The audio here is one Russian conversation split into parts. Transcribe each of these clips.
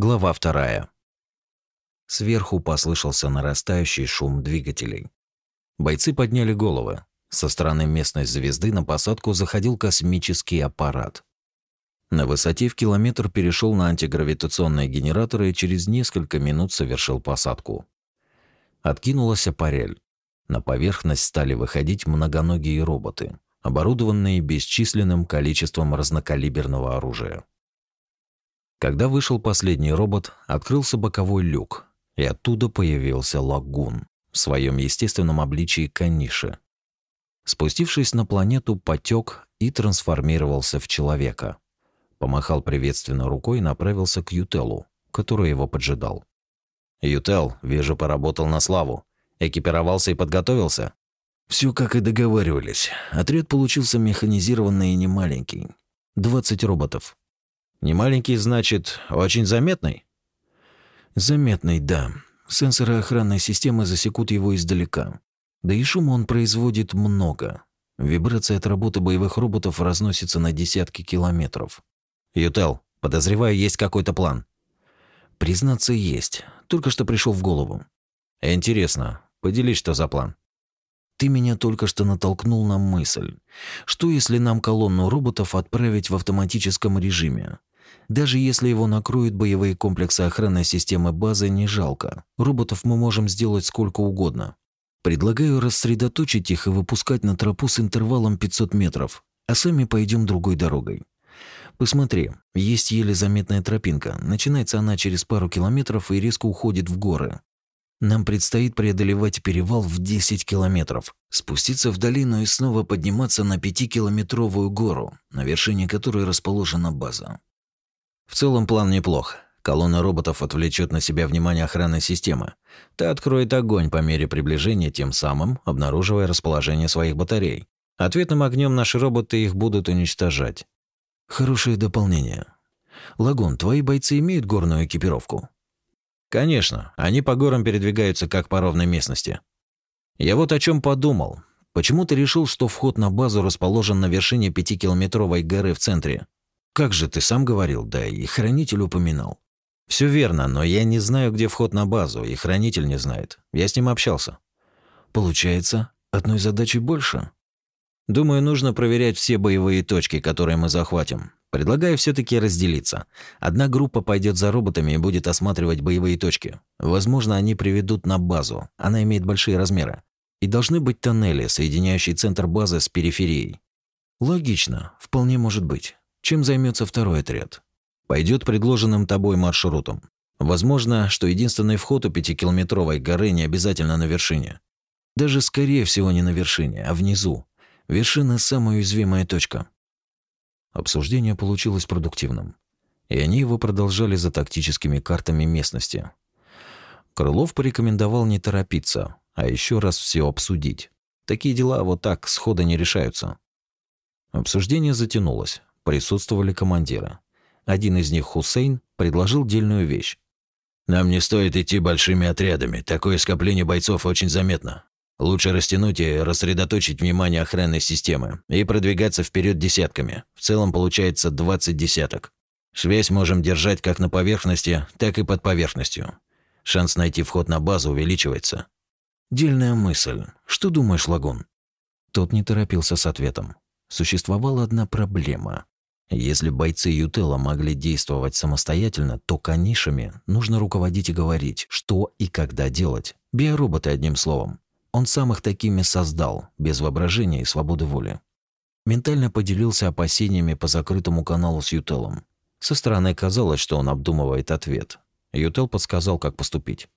Глава вторая. Сверху послышался нарастающий шум двигателей. Бойцы подняли головы. Со стороны местной звезды на посадку заходил космический аппарат. На высоте в километр перешел на антигравитационные генераторы и через несколько минут совершил посадку. Откинулась аппарель. На поверхность стали выходить многоногие роботы, оборудованные бесчисленным количеством разнокалиберного оружия. Когда вышел последний робот, открылся боковой люк, и оттуда появился лагун в своем естественном обличии каниши. Спустившись на планету, потек и трансформировался в человека. Помахал приветственно рукой и направился к Ютелу, который его поджидал. «Ютел, вижу, поработал на славу. Экипировался и подготовился?» Все как и договаривались. Отряд получился механизированный и немаленький. 20 роботов. Немаленький, значит, очень заметный? Заметный, да. Сенсоры охранной системы засекут его издалека. Да и шума он производит много. Вибрация от работы боевых роботов разносится на десятки километров. Ютел, подозреваю, есть какой-то план. Признаться, есть. Только что пришел в голову. Интересно, поделись, что за план. Ты меня только что натолкнул на мысль. Что если нам колонну роботов отправить в автоматическом режиме? Даже если его накроют боевые комплексы охранной системы базы, не жалко. Роботов мы можем сделать сколько угодно. Предлагаю рассредоточить их и выпускать на тропу с интервалом 500 метров, а сами пойдем другой дорогой. Посмотри, есть еле заметная тропинка. Начинается она через пару километров и резко уходит в горы. Нам предстоит преодолевать перевал в 10 километров, спуститься в долину и снова подниматься на 5-километровую гору, на вершине которой расположена база. В целом план неплох. Колонна роботов отвлечет на себя внимание охранной системы. Та откроет огонь по мере приближения, тем самым обнаруживая расположение своих батарей. Ответным огнем наши роботы их будут уничтожать. Хорошее дополнение. Лагун, твои бойцы имеют горную экипировку? Конечно, они по горам передвигаются как по ровной местности. Я вот о чем подумал. Почему ты решил, что вход на базу расположен на вершине пятикилометровой горы в центре? Как же ты сам говорил, да и хранитель упоминал. Все верно, но я не знаю, где вход на базу, и хранитель не знает. Я с ним общался. Получается, одной задачи больше. Думаю, нужно проверять все боевые точки, которые мы захватим. Предлагаю все таки разделиться. Одна группа пойдет за роботами и будет осматривать боевые точки. Возможно, они приведут на базу. Она имеет большие размеры. И должны быть тоннели, соединяющие центр базы с периферией. Логично, вполне может быть. Чем займется второй отряд? Пойдет предложенным тобой маршрутом. Возможно, что единственный вход у пятикилометровой горы не обязательно на вершине. Даже скорее всего не на вершине, а внизу. Вершина – самая уязвимая точка. Обсуждение получилось продуктивным. И они его продолжали за тактическими картами местности. Крылов порекомендовал не торопиться, а еще раз все обсудить. Такие дела вот так схода не решаются. Обсуждение затянулось присутствовали командиры. Один из них, Хусейн, предложил дельную вещь. «Нам не стоит идти большими отрядами. Такое скопление бойцов очень заметно. Лучше растянуть и рассредоточить внимание охранной системы и продвигаться вперед десятками. В целом получается 20 десяток. Связь можем держать как на поверхности, так и под поверхностью. Шанс найти вход на базу увеличивается. Дельная мысль. Что думаешь, Лагун? Тот не торопился с ответом. Существовала одна проблема. Если бойцы Ютела могли действовать самостоятельно, то канишами нужно руководить и говорить, что и когда делать. Биороботы, одним словом. Он сам их такими создал, без воображения и свободы воли. Ментально поделился опасениями по закрытому каналу с Ютелом. Со стороны казалось, что он обдумывает ответ. Ютел подсказал, как поступить.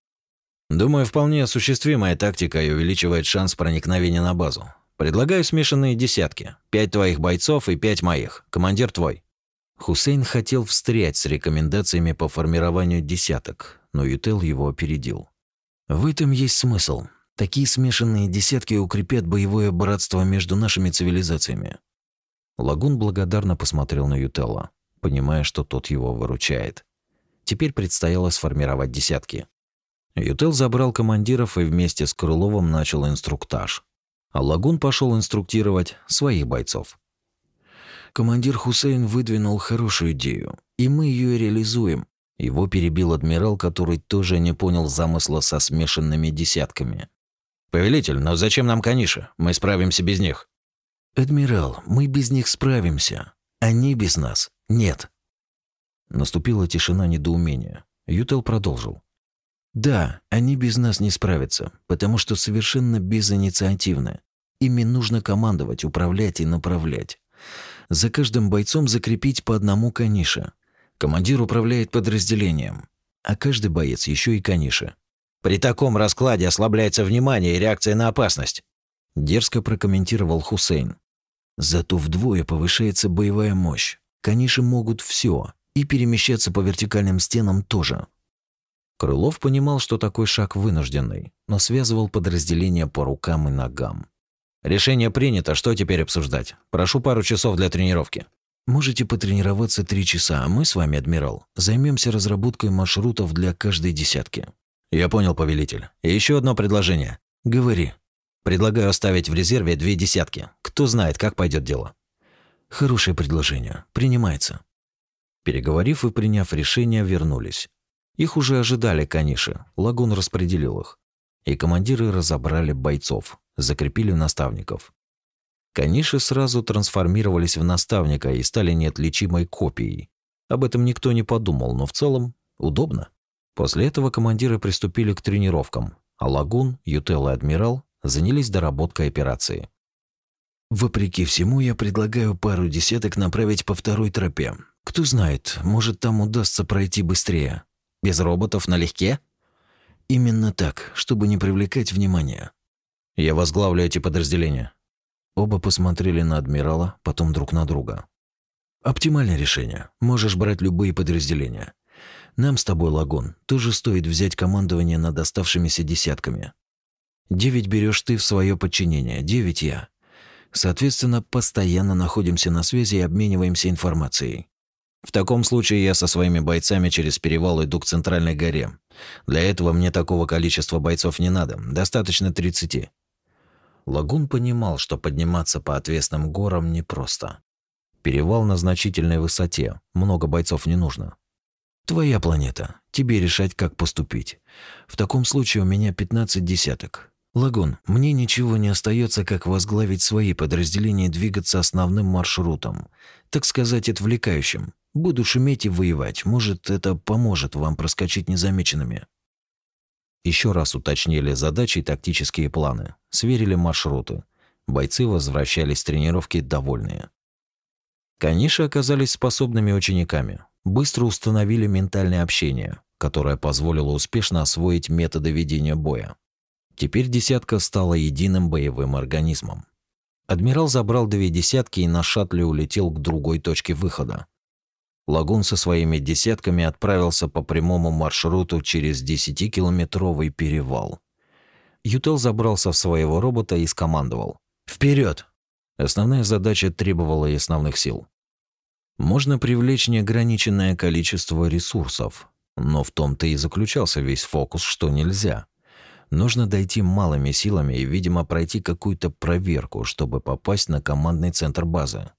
«Думаю, вполне осуществимая тактика и увеличивает шанс проникновения на базу. Предлагаю смешанные десятки. Пять твоих бойцов и пять моих. Командир твой». Хусейн хотел встрять с рекомендациями по формированию десяток, но Ютел его опередил. «В этом есть смысл. Такие смешанные десятки укрепят боевое братство между нашими цивилизациями». Лагун благодарно посмотрел на Ютелла, понимая, что тот его выручает. Теперь предстояло сформировать десятки. Ютел забрал командиров и вместе с Крыловым начал инструктаж а Лагун пошел инструктировать своих бойцов. Командир Хусейн выдвинул хорошую идею, и мы ее реализуем. Его перебил адмирал, который тоже не понял замысла со смешанными десятками. «Повелитель, но зачем нам каниши? Мы справимся без них». «Адмирал, мы без них справимся. Они без нас. Нет». Наступила тишина недоумения. Ютел продолжил. «Да, они без нас не справятся, потому что совершенно безинициативны. Ими нужно командовать, управлять и направлять. За каждым бойцом закрепить по одному канише. Командир управляет подразделением, а каждый боец еще и канише. При таком раскладе ослабляется внимание и реакция на опасность, дерзко прокомментировал Хусейн. Зато вдвое повышается боевая мощь. Каниши могут все, и перемещаться по вертикальным стенам тоже. Крылов понимал, что такой шаг вынужденный, но связывал подразделения по рукам и ногам. Решение принято, что теперь обсуждать? Прошу пару часов для тренировки. Можете потренироваться три часа, а мы с вами, адмирал, займемся разработкой маршрутов для каждой десятки. Я понял, повелитель. И еще одно предложение. Говори. Предлагаю оставить в резерве две десятки. Кто знает, как пойдет дело. Хорошее предложение. Принимается. Переговорив и приняв решение, вернулись. Их уже ожидали каниши. Лагун распределил их. И командиры разобрали бойцов, закрепили наставников. Каниши сразу трансформировались в наставника и стали неотличимой копией. Об этом никто не подумал, но в целом удобно. После этого командиры приступили к тренировкам, а Лагун, Ютел и Адмирал занялись доработкой операции. Вопреки всему, я предлагаю пару десяток направить по второй тропе. Кто знает, может, там удастся пройти быстрее. Без роботов налегке? Именно так, чтобы не привлекать внимания. Я возглавлю эти подразделения. Оба посмотрели на адмирала, потом друг на друга. Оптимальное решение. Можешь брать любые подразделения. Нам с тобой, Лагун, тоже стоит взять командование над оставшимися десятками. Девять берешь ты в свое подчинение, девять я. Соответственно, постоянно находимся на связи и обмениваемся информацией. В таком случае я со своими бойцами через перевал иду к центральной горе. Для этого мне такого количества бойцов не надо, достаточно 30. Лагун понимал, что подниматься по отвесным горам непросто. Перевал на значительной высоте, много бойцов не нужно. Твоя планета, тебе решать, как поступить. В таком случае у меня 15 десяток. Лагун, мне ничего не остается, как возглавить свои подразделения и двигаться основным маршрутом, так сказать, отвлекающим. Буду шуметь и воевать. Может, это поможет вам проскочить незамеченными. Еще раз уточнили задачи и тактические планы, сверили маршруты. Бойцы возвращались с тренировки довольные. Каниши оказались способными учениками. Быстро установили ментальное общение, которое позволило успешно освоить методы ведения боя. Теперь десятка стала единым боевым организмом. Адмирал забрал две десятки и на шаттле улетел к другой точке выхода. Лагун со своими десятками отправился по прямому маршруту через 10-километровый перевал. Ютел забрался в своего робота и скомандовал. «Вперед!» Основная задача требовала и основных сил. Можно привлечь неограниченное количество ресурсов, но в том-то и заключался весь фокус, что нельзя. Нужно дойти малыми силами и, видимо, пройти какую-то проверку, чтобы попасть на командный центр базы.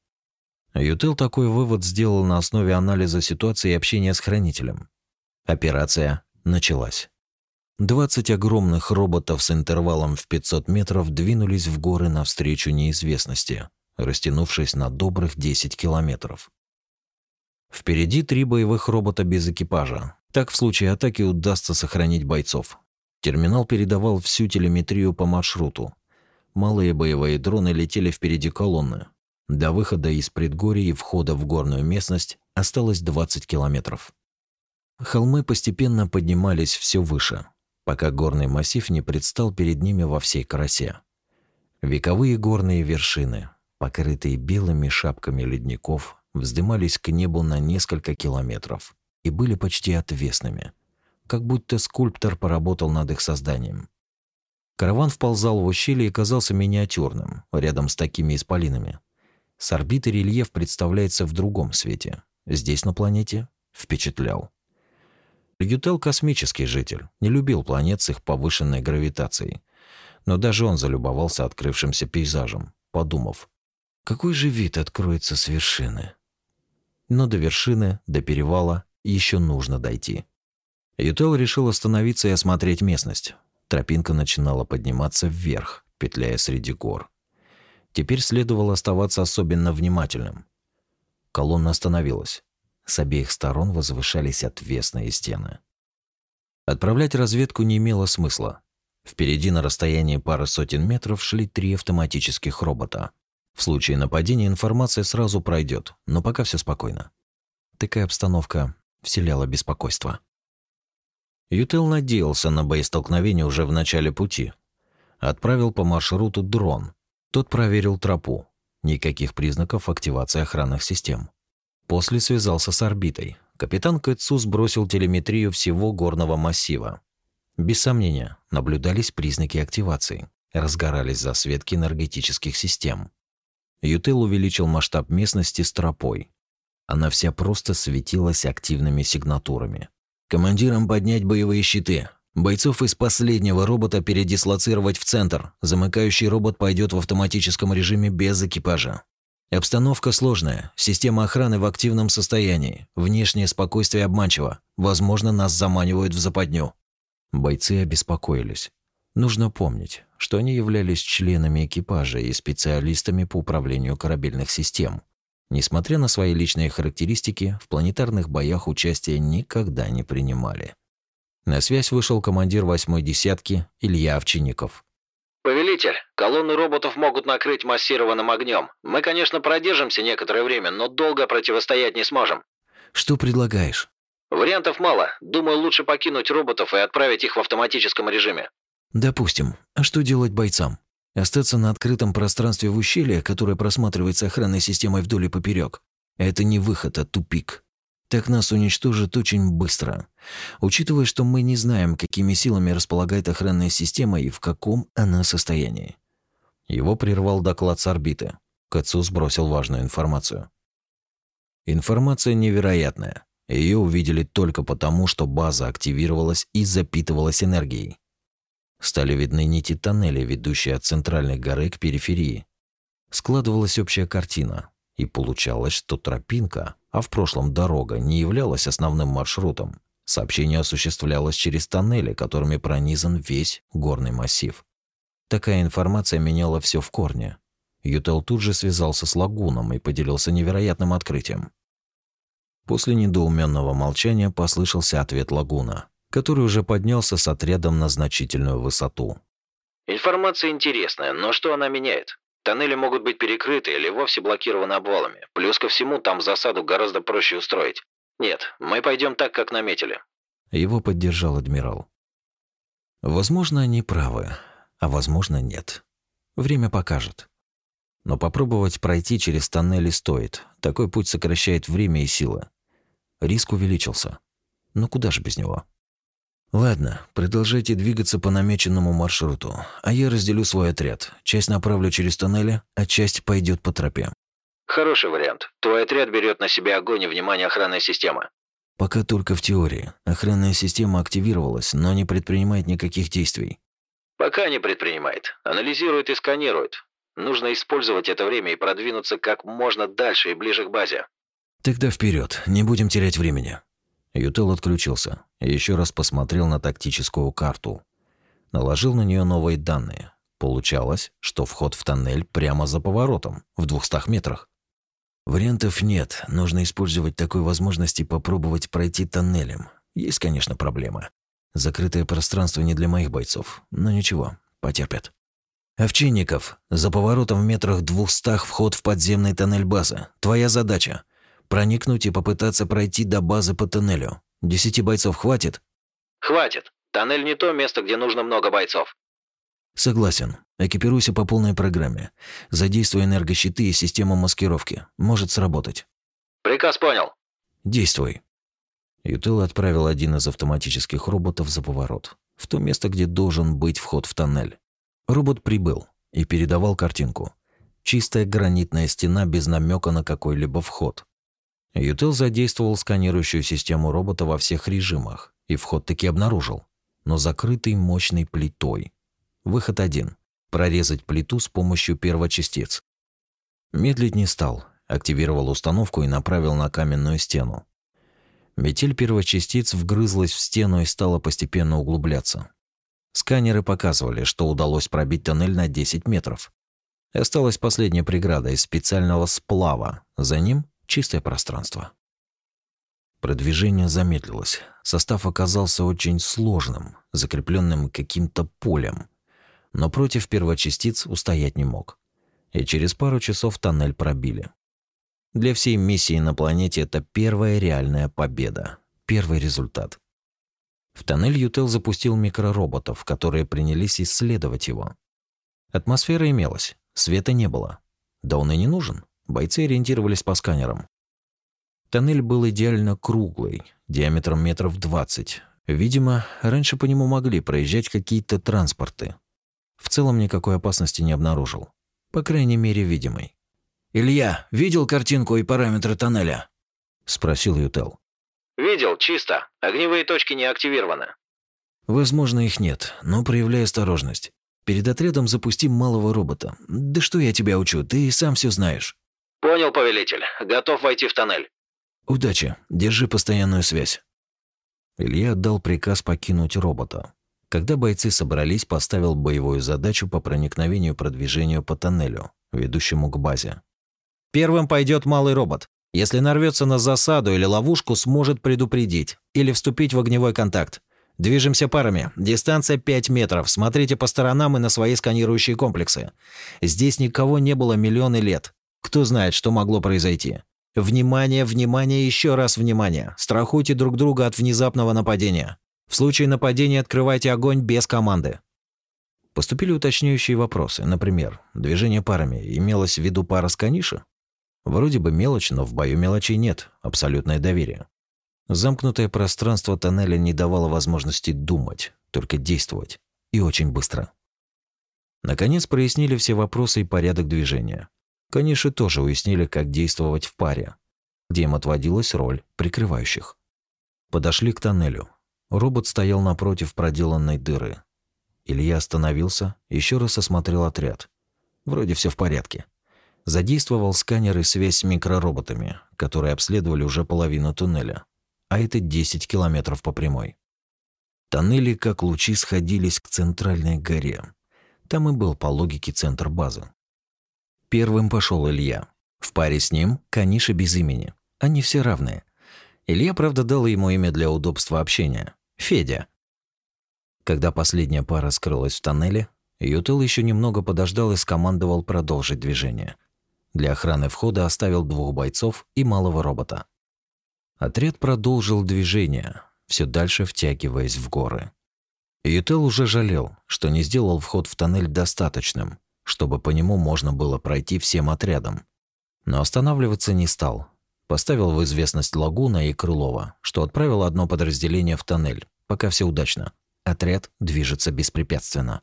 Ютел такой вывод сделал на основе анализа ситуации и общения с хранителем. Операция началась. 20 огромных роботов с интервалом в 500 метров двинулись в горы навстречу неизвестности, растянувшись на добрых 10 километров. Впереди три боевых робота без экипажа. Так в случае атаки удастся сохранить бойцов, Терминал передавал всю телеметрию по маршруту. Малые боевые дроны летели впереди колонны. До выхода из предгорий и входа в горную местность осталось 20 километров. Холмы постепенно поднимались все выше, пока горный массив не предстал перед ними во всей красе. Вековые горные вершины, покрытые белыми шапками ледников, вздымались к небу на несколько километров и были почти отвесными – как будто скульптор поработал над их созданием. Караван вползал в ущелье и казался миниатюрным, рядом с такими исполинами. С орбиты рельеф представляется в другом свете. Здесь, на планете, впечатлял. Льютел – космический житель, не любил планет с их повышенной гравитацией. Но даже он залюбовался открывшимся пейзажем, подумав, какой же вид откроется с вершины. Но до вершины, до перевала еще нужно дойти. Ютел решил остановиться и осмотреть местность. Тропинка начинала подниматься вверх, петляя среди гор. Теперь следовало оставаться особенно внимательным. Колонна остановилась. С обеих сторон возвышались отвесные стены. Отправлять разведку не имело смысла. Впереди на расстоянии пары сотен метров шли три автоматических робота. В случае нападения информация сразу пройдет, но пока все спокойно. Такая обстановка вселяла беспокойство. Ютел надеялся на боестолкновение уже в начале пути. Отправил по маршруту дрон. Тот проверил тропу. Никаких признаков активации охранных систем. После связался с орбитой. Капитан Кэтсу сбросил телеметрию всего горного массива. Без сомнения, наблюдались признаки активации. Разгорались засветки энергетических систем. Ютел увеличил масштаб местности с тропой. Она вся просто светилась активными сигнатурами. «Командирам поднять боевые щиты. Бойцов из последнего робота передислоцировать в центр. Замыкающий робот пойдет в автоматическом режиме без экипажа. Обстановка сложная, система охраны в активном состоянии, внешнее спокойствие обманчиво. Возможно, нас заманивают в западню. Бойцы обеспокоились. Нужно помнить, что они являлись членами экипажа и специалистами по управлению корабельных систем. Несмотря на свои личные характеристики, в планетарных боях участия никогда не принимали. На связь вышел командир восьмой десятки Илья Овчинников. «Повелитель, колонны роботов могут накрыть массированным огнем. Мы, конечно, продержимся некоторое время, но долго противостоять не сможем». «Что предлагаешь?» «Вариантов мало. Думаю, лучше покинуть роботов и отправить их в автоматическом режиме». «Допустим. А что делать бойцам? Остаться на открытом пространстве в ущелье, которое просматривается охранной системой вдоль и поперек. Это не выход, а тупик. Так нас уничтожат очень быстро. Учитывая, что мы не знаем, какими силами располагает охранная система и в каком она состоянии. Его прервал доклад с орбиты. Кацу сбросил важную информацию. Информация невероятная. Ее увидели только потому, что база активировалась и запитывалась энергией. Стали видны нити тоннелей, ведущие от центральной горы к периферии. Складывалась общая картина, и получалось, что тропинка, а в прошлом дорога, не являлась основным маршрутом. Сообщение осуществлялось через тоннели, которыми пронизан весь горный массив. Такая информация меняла все в корне. Ютел тут же связался с Лагуном и поделился невероятным открытием. После недоуменного молчания послышался ответ Лагуна который уже поднялся с отрядом на значительную высоту. Информация интересная, но что она меняет? Тоннели могут быть перекрыты или вовсе блокированы обвалами. Плюс ко всему, там засаду гораздо проще устроить. Нет, мы пойдем так, как наметили. Его поддержал адмирал. Возможно, они правы, а возможно, нет. Время покажет. Но попробовать пройти через тоннели стоит. Такой путь сокращает время и силы. Риск увеличился. Но куда же без него? Ладно, продолжайте двигаться по намеченному маршруту, а я разделю свой отряд. Часть направлю через тоннели, а часть пойдет по тропе. Хороший вариант. Твой отряд берет на себя огонь и внимание охранной системы. Пока только в теории. Охранная система активировалась, но не предпринимает никаких действий. Пока не предпринимает. Анализирует и сканирует. Нужно использовать это время и продвинуться как можно дальше и ближе к базе. Тогда вперед, не будем терять времени. Ютел отключился и еще раз посмотрел на тактическую карту. Наложил на нее новые данные. Получалось, что вход в тоннель прямо за поворотом, в двухстах метрах. Вариантов нет. Нужно использовать такой возможности попробовать пройти тоннелем. Есть, конечно, проблема. Закрытое пространство не для моих бойцов, но ничего, потерпят. Овчинников, за поворотом в метрах двухстах вход в подземный тоннель базы. Твоя задача Проникнуть и попытаться пройти до базы по тоннелю. Десяти бойцов хватит? Хватит. Тоннель не то место, где нужно много бойцов. Согласен. Экипируйся по полной программе. Задействуй энергощиты и систему маскировки. Может сработать. Приказ понял. Действуй. Ютел отправил один из автоматических роботов за поворот, в то место, где должен быть вход в тоннель. Робот прибыл и передавал картинку. Чистая гранитная стена без намека на какой-либо вход. Ютел задействовал сканирующую систему робота во всех режимах и вход таки обнаружил, но закрытый мощной плитой. Выход один – прорезать плиту с помощью первочастиц. Медлить не стал, активировал установку и направил на каменную стену. Метель первочастиц вгрызлась в стену и стала постепенно углубляться. Сканеры показывали, что удалось пробить тоннель на 10 метров. Осталась последняя преграда из специального сплава. За ним чистое пространство. Продвижение замедлилось. Состав оказался очень сложным, закрепленным каким-то полем. Но против первочастиц устоять не мог. И через пару часов тоннель пробили. Для всей миссии на планете это первая реальная победа. Первый результат. В тоннель Ютел запустил микророботов, которые принялись исследовать его. Атмосфера имелась, света не было. Да он и не нужен. Бойцы ориентировались по сканерам. Тоннель был идеально круглый, диаметром метров 20. Видимо, раньше по нему могли проезжать какие-то транспорты. В целом никакой опасности не обнаружил. По крайней мере, видимой. «Илья, видел картинку и параметры тоннеля?» – спросил Ютел. «Видел, чисто. Огневые точки не активированы». «Возможно, их нет, но проявляй осторожность. Перед отрядом запустим малого робота. Да что я тебя учу, ты и сам все знаешь». «Понял, повелитель. Готов войти в тоннель». «Удачи. Держи постоянную связь». Илья отдал приказ покинуть робота. Когда бойцы собрались, поставил боевую задачу по проникновению продвижению по тоннелю, ведущему к базе. Первым пойдет малый робот. Если нарвется на засаду или ловушку, сможет предупредить или вступить в огневой контакт. Движемся парами. Дистанция 5 метров. Смотрите по сторонам и на свои сканирующие комплексы. Здесь никого не было миллионы лет. Кто знает, что могло произойти. Внимание, внимание, еще раз внимание. Страхуйте друг друга от внезапного нападения. В случае нападения открывайте огонь без команды. Поступили уточняющие вопросы. Например, движение парами. Имелось в виду пара с каниша? Вроде бы мелочь, но в бою мелочей нет, абсолютное доверие. Замкнутое пространство тоннеля не давало возможности думать, только действовать. И очень быстро. Наконец прояснили все вопросы и порядок движения. Каниши тоже уяснили, как действовать в паре, где им отводилась роль прикрывающих. Подошли к тоннелю. Робот стоял напротив проделанной дыры. Илья остановился, еще раз осмотрел отряд. Вроде все в порядке задействовал сканер и связь с микророботами, которые обследовали уже половину туннеля, а это 10 километров по прямой. Тоннели, как лучи, сходились к центральной горе. Там и был, по логике, центр базы. Первым пошел Илья. В паре с ним Каниша без имени. Они все равные. Илья, правда, дал ему имя для удобства общения. Федя. Когда последняя пара скрылась в тоннеле, Ютел еще немного подождал и скомандовал продолжить движение. Для охраны входа оставил двух бойцов и малого робота. Отряд продолжил движение, все дальше втягиваясь в горы. Ютел уже жалел, что не сделал вход в тоннель достаточным, чтобы по нему можно было пройти всем отрядом. Но останавливаться не стал. Поставил в известность Лагуна и Крылова, что отправил одно подразделение в тоннель, пока все удачно. Отряд движется беспрепятственно.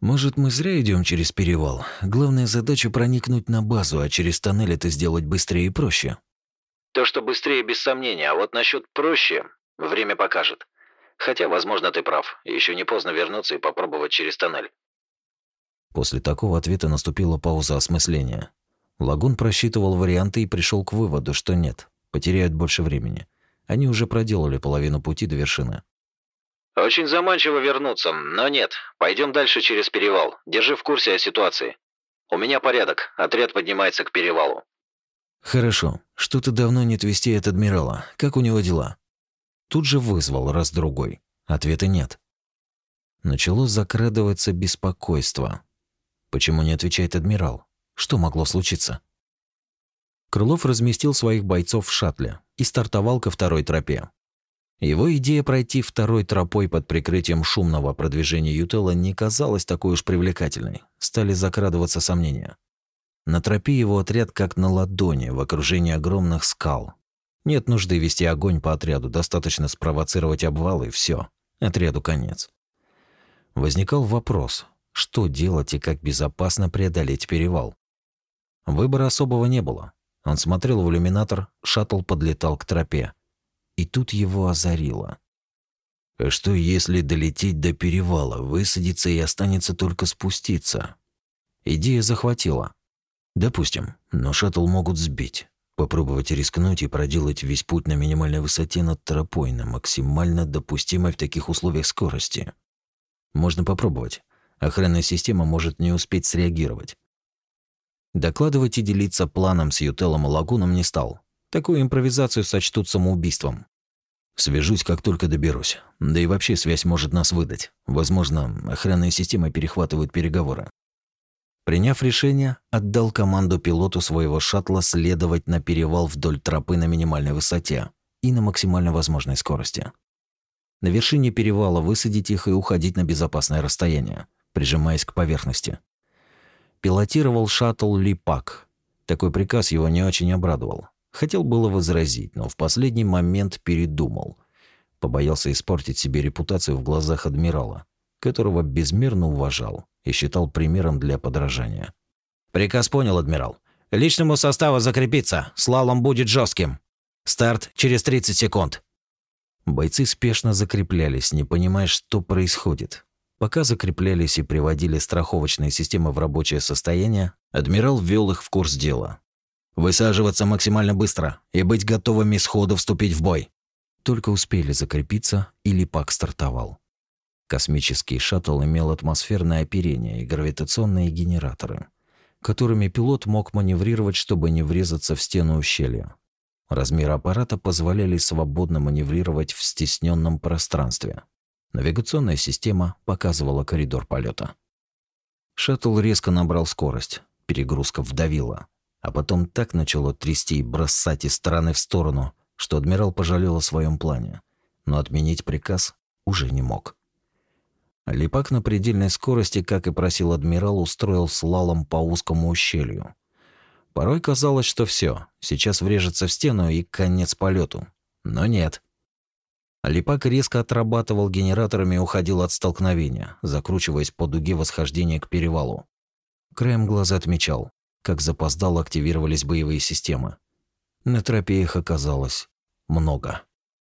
Может, мы зря идем через перевал? Главная задача проникнуть на базу, а через тоннель это сделать быстрее и проще. То, что быстрее, без сомнения, а вот насчет проще, время покажет. Хотя, возможно, ты прав. Еще не поздно вернуться и попробовать через тоннель. После такого ответа наступила пауза осмысления. Лагун просчитывал варианты и пришел к выводу, что нет, потеряют больше времени. Они уже проделали половину пути до вершины. Очень заманчиво вернуться, но нет. Пойдем дальше через перевал. Держи в курсе о ситуации. У меня порядок. Отряд поднимается к перевалу. Хорошо. Что-то давно нет вести от адмирала. Как у него дела? Тут же вызвал раз-другой. Ответа нет. Начало закрадываться беспокойство. Почему не отвечает адмирал? Что могло случиться? Крылов разместил своих бойцов в шаттле и стартовал ко второй тропе. Его идея пройти второй тропой под прикрытием шумного продвижения Ютела не казалась такой уж привлекательной. Стали закрадываться сомнения. На тропе его отряд как на ладони, в окружении огромных скал. Нет нужды вести огонь по отряду, достаточно спровоцировать обвал и все. Отряду конец. Возникал вопрос, что делать и как безопасно преодолеть перевал. Выбора особого не было. Он смотрел в иллюминатор, шаттл подлетал к тропе. И тут его озарило. А что если долететь до перевала, высадиться и останется только спуститься? Идея захватила. Допустим, но шаттл могут сбить. Попробовать рискнуть и проделать весь путь на минимальной высоте над тропой на максимально допустимой в таких условиях скорости. Можно попробовать. Охранная система может не успеть среагировать. Докладывать и делиться планом с Ютелом и Лагуном не стал. Такую импровизацию сочтут самоубийством. Свяжусь, как только доберусь. Да и вообще связь может нас выдать. Возможно, охранная система перехватывает переговоры. Приняв решение, отдал команду пилоту своего шаттла следовать на перевал вдоль тропы на минимальной высоте и на максимально возможной скорости. На вершине перевала высадить их и уходить на безопасное расстояние, прижимаясь к поверхности. Пилотировал шаттл Липак. Такой приказ его не очень обрадовал. Хотел было возразить, но в последний момент передумал. Побоялся испортить себе репутацию в глазах адмирала, которого безмерно уважал и считал примером для подражания. «Приказ понял, адмирал. Личному составу закрепиться. Слалом будет жестким. Старт через 30 секунд». Бойцы спешно закреплялись, не понимая, что происходит. Пока закреплялись и приводили страховочные системы в рабочее состояние, адмирал ввел их в курс дела. «Высаживаться максимально быстро и быть готовыми сходу вступить в бой». Только успели закрепиться, и Липак стартовал. Космический шаттл имел атмосферное оперение и гравитационные генераторы, которыми пилот мог маневрировать, чтобы не врезаться в стену ущелья. Размеры аппарата позволяли свободно маневрировать в стесненном пространстве. Навигационная система показывала коридор полета. Шаттл резко набрал скорость, перегрузка вдавила, а потом так начало трясти и бросать из стороны в сторону, что адмирал пожалел о своем плане, но отменить приказ уже не мог. Липак на предельной скорости, как и просил адмирал, устроил слалом по узкому ущелью. Порой казалось, что все, сейчас врежется в стену и конец полету. Но нет. Липак резко отрабатывал генераторами и уходил от столкновения, закручиваясь по дуге восхождения к перевалу. Краем глаза отмечал, как запоздало активировались боевые системы. На тропе их оказалось много.